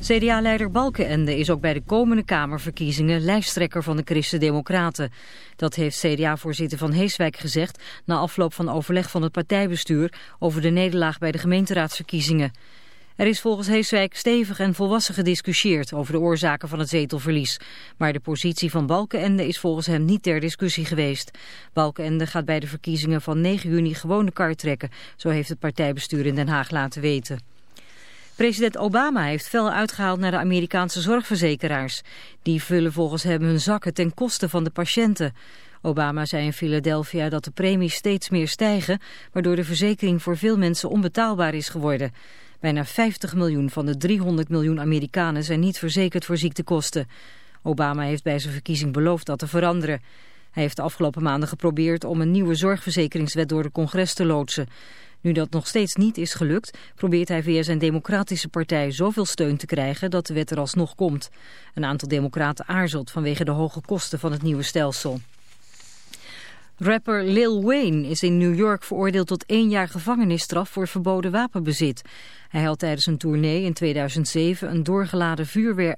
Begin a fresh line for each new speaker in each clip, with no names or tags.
CDA-leider Balkenende is ook bij de komende Kamerverkiezingen lijsttrekker van de Christen-Democraten. Dat heeft CDA-voorzitter Van Heeswijk gezegd na afloop van overleg van het partijbestuur over de nederlaag bij de gemeenteraadsverkiezingen. Er is volgens Heeswijk stevig en volwassen gediscussieerd over de oorzaken van het zetelverlies. Maar de positie van Balkenende is volgens hem niet ter discussie geweest. Balkenende gaat bij de verkiezingen van 9 juni gewoon de kar trekken, zo heeft het partijbestuur in Den Haag laten weten. President Obama heeft fel uitgehaald naar de Amerikaanse zorgverzekeraars. Die vullen volgens hem hun zakken ten koste van de patiënten. Obama zei in Philadelphia dat de premies steeds meer stijgen... waardoor de verzekering voor veel mensen onbetaalbaar is geworden. Bijna 50 miljoen van de 300 miljoen Amerikanen zijn niet verzekerd voor ziektekosten. Obama heeft bij zijn verkiezing beloofd dat te veranderen. Hij heeft de afgelopen maanden geprobeerd om een nieuwe zorgverzekeringswet door de congres te loodsen. Nu dat nog steeds niet is gelukt, probeert hij via zijn democratische partij zoveel steun te krijgen dat de wet er alsnog komt. Een aantal democraten aarzelt vanwege de hoge kosten van het nieuwe stelsel. Rapper Lil Wayne is in New York veroordeeld tot één jaar gevangenisstraf voor verboden wapenbezit. Hij had tijdens een tournee in 2007 een doorgeladen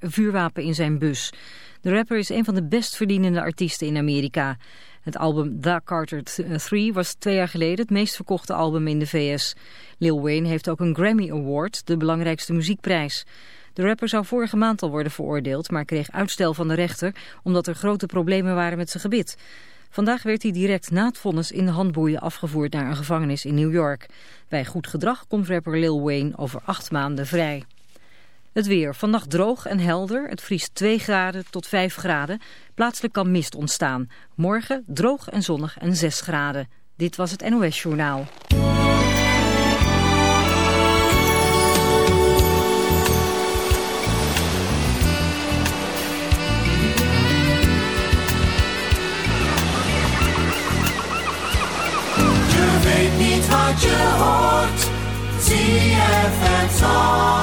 vuurwapen in zijn bus. De rapper is een van de best verdienende artiesten in Amerika. Het album The Carter 3 was twee jaar geleden het meest verkochte album in de VS. Lil Wayne heeft ook een Grammy Award, de belangrijkste muziekprijs. De rapper zou vorige maand al worden veroordeeld, maar kreeg uitstel van de rechter omdat er grote problemen waren met zijn gebit. Vandaag werd hij direct na het vonnis in de handboeien afgevoerd naar een gevangenis in New York. Bij goed gedrag komt rapper Lil Wayne over acht maanden vrij. Het weer. Vannacht droog en helder. Het vriest 2 graden tot 5 graden. Plaatselijk kan mist ontstaan. Morgen droog en zonnig en 6 graden. Dit was het NOS Journaal.
Je weet niet wat je hoort. ZFM Zandvoort.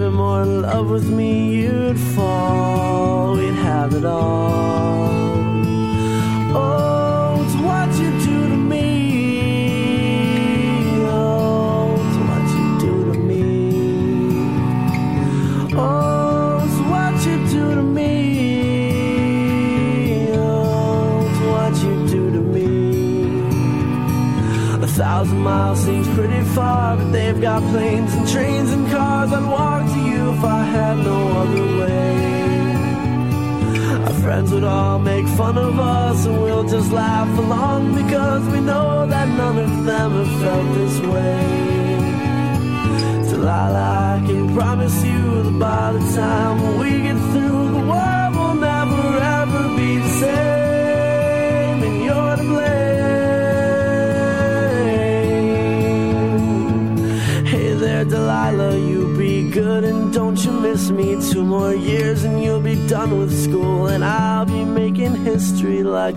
even more in love with me, you'd fall.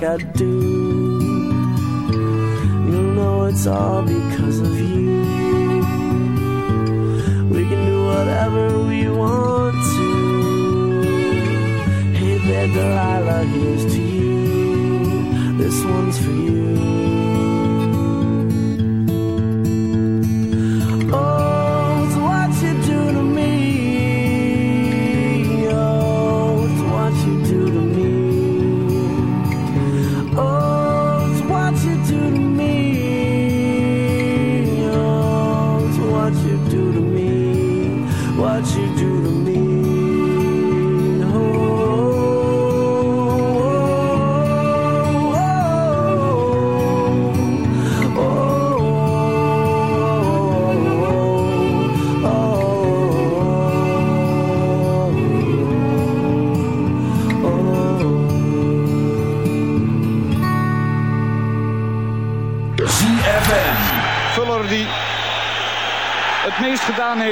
I do.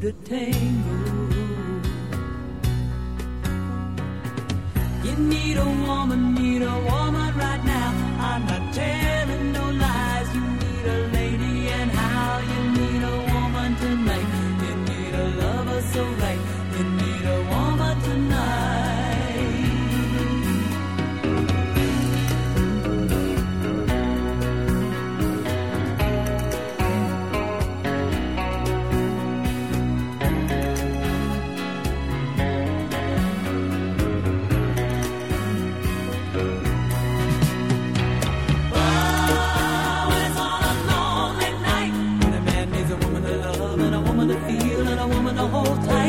to tango. You need a woman, need a woman right now. I'm not telling. the whole time.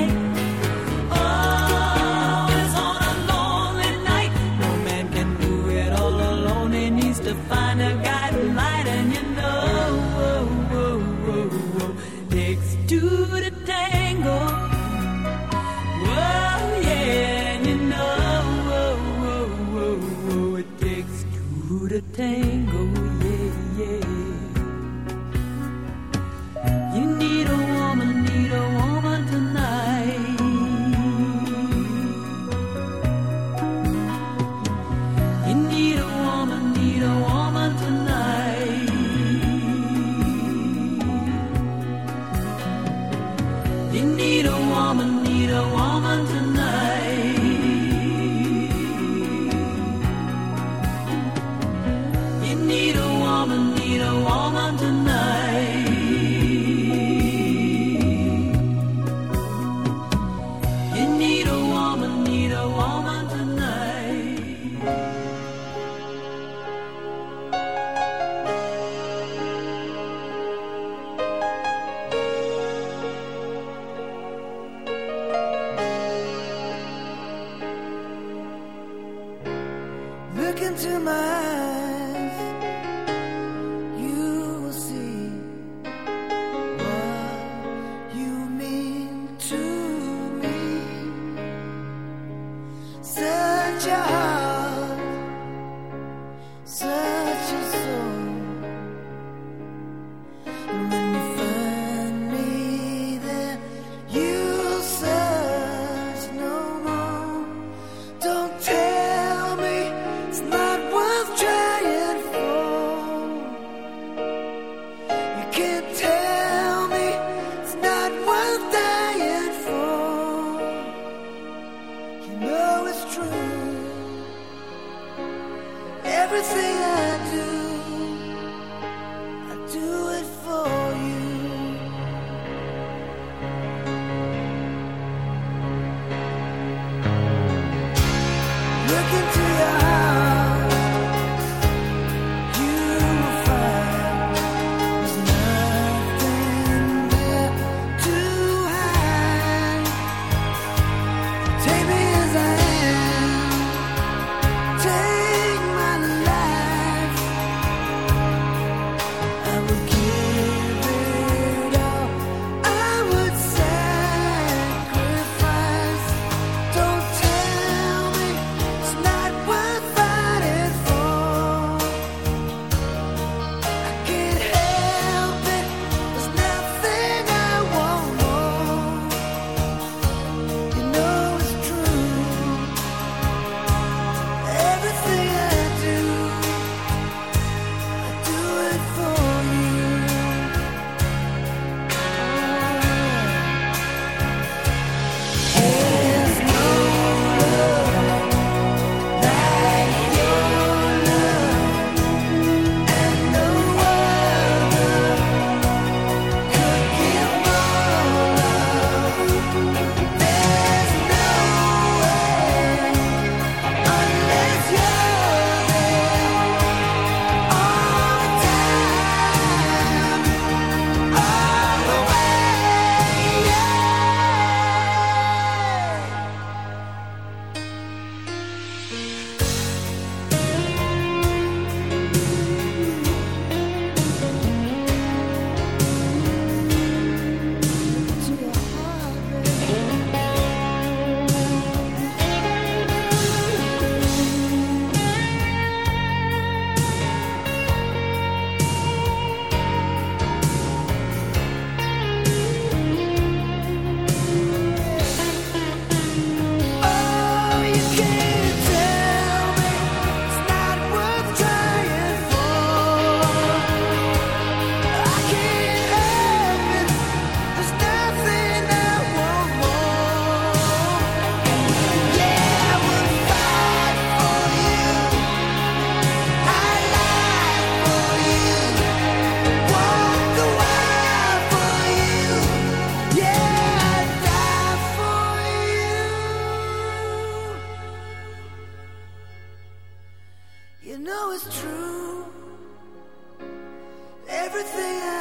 know
it's true. Everything I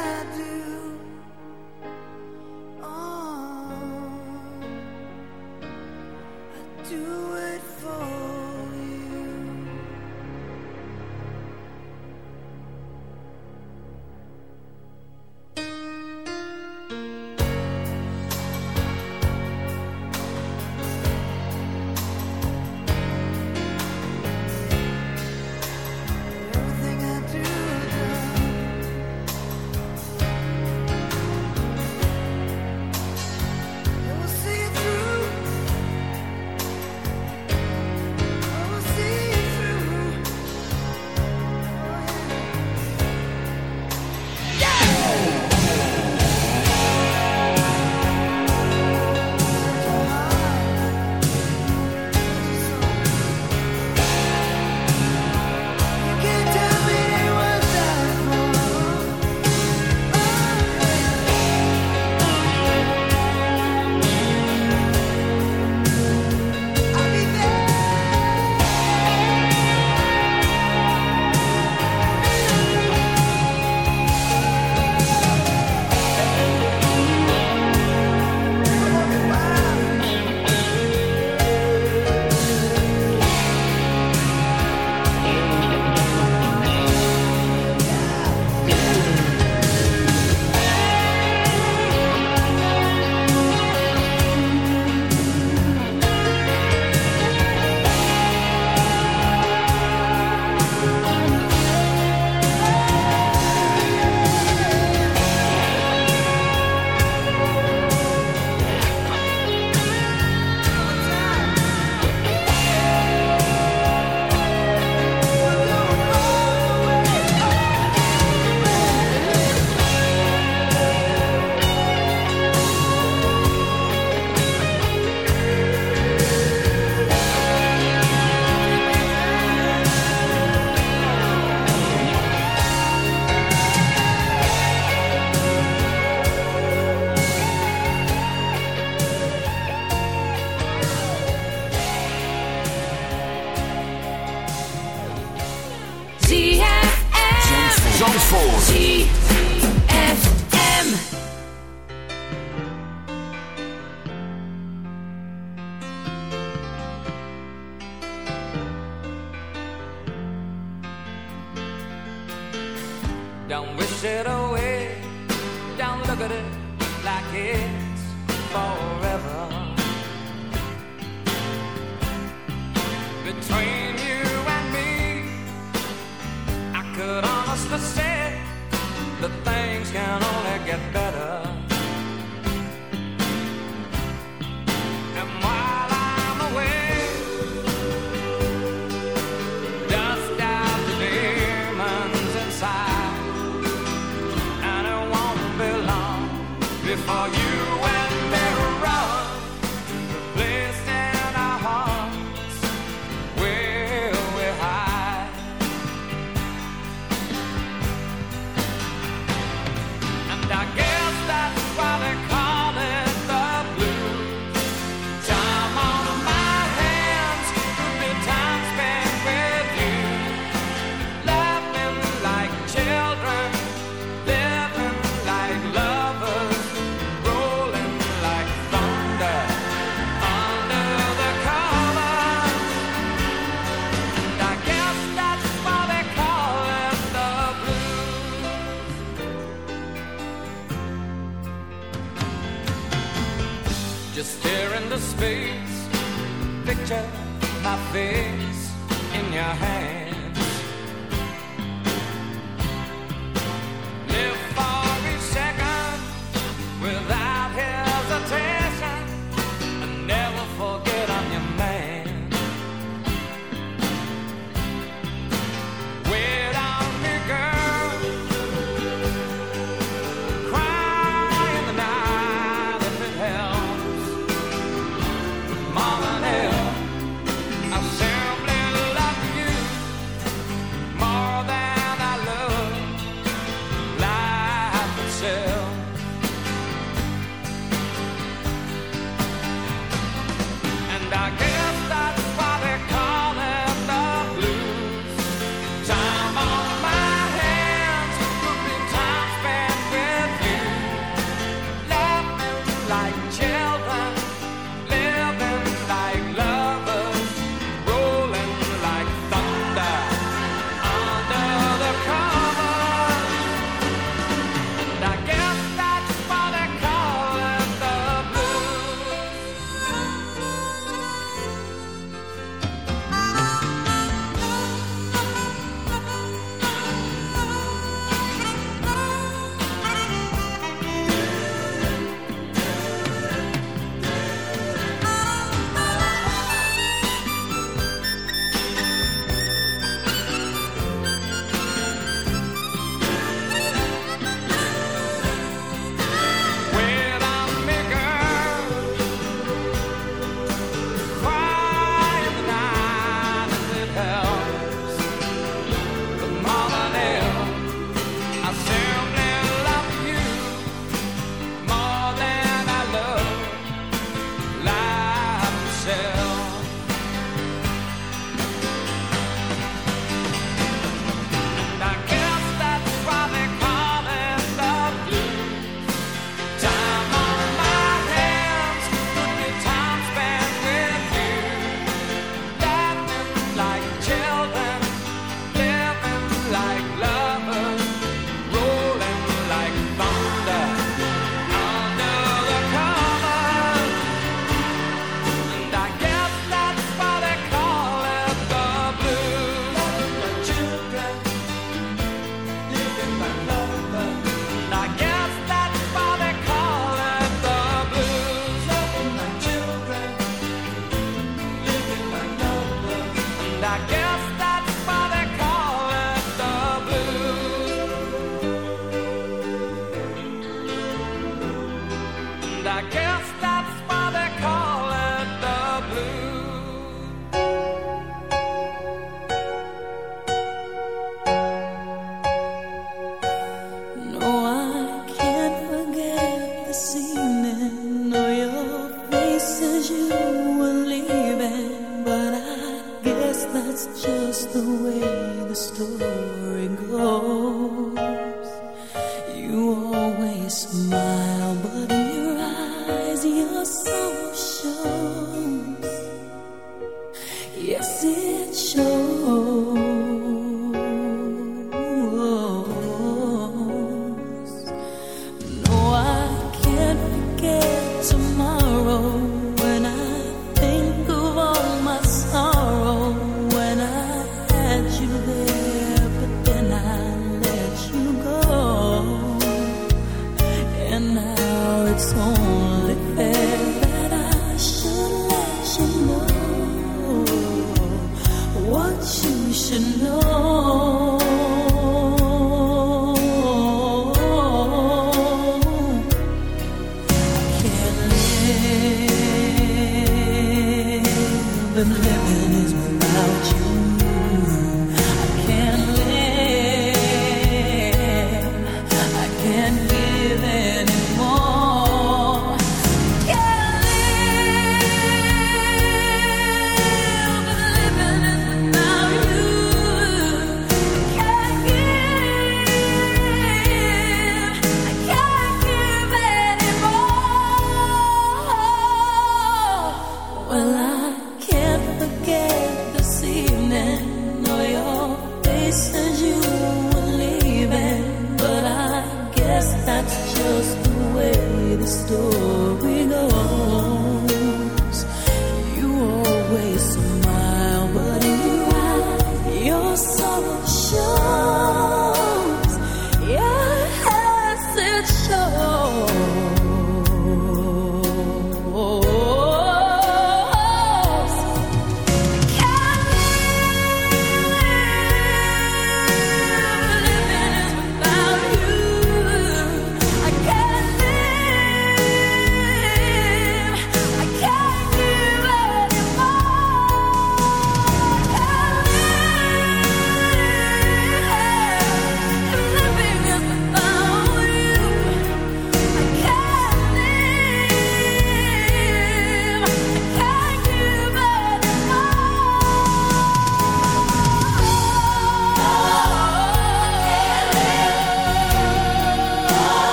story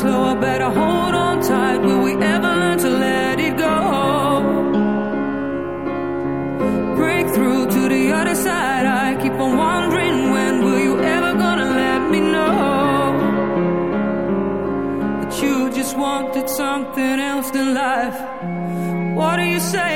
slower, better hold on tight. Will we ever learn to let it go? Break through to the other side. I keep on wondering when will you ever gonna let me know that you just wanted something else than life? What do you say?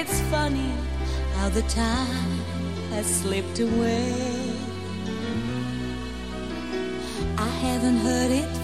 it's funny how the time has slipped away. I haven't heard it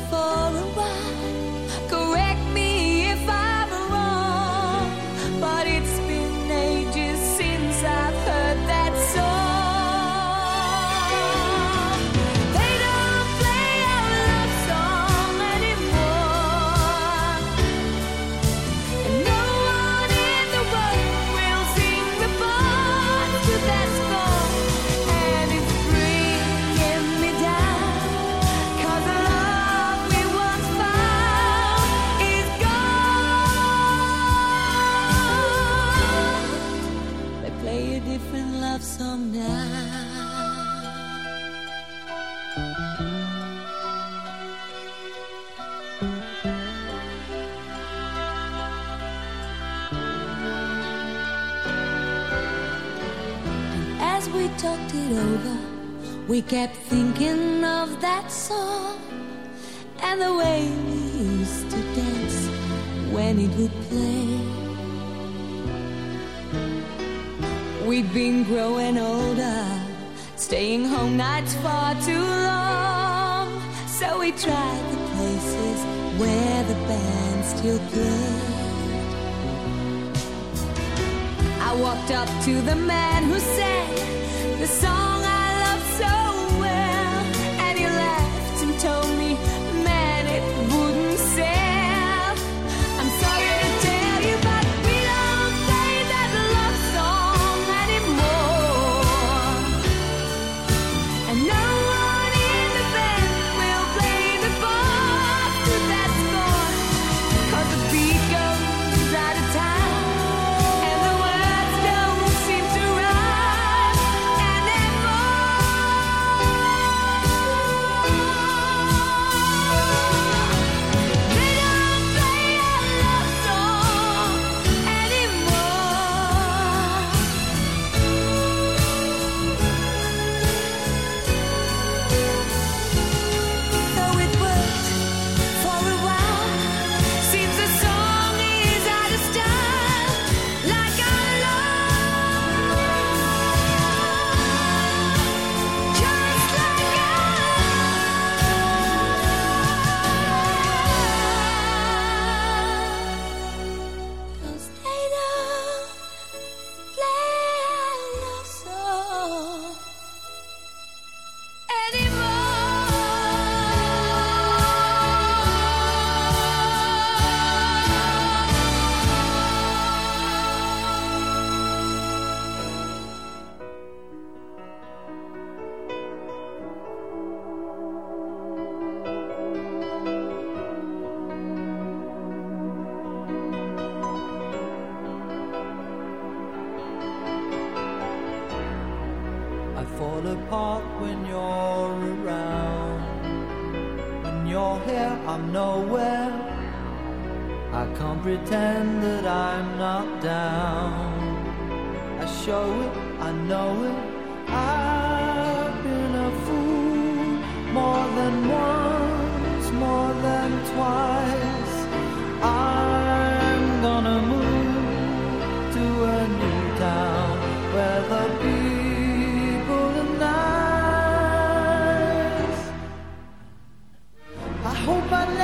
open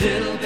Little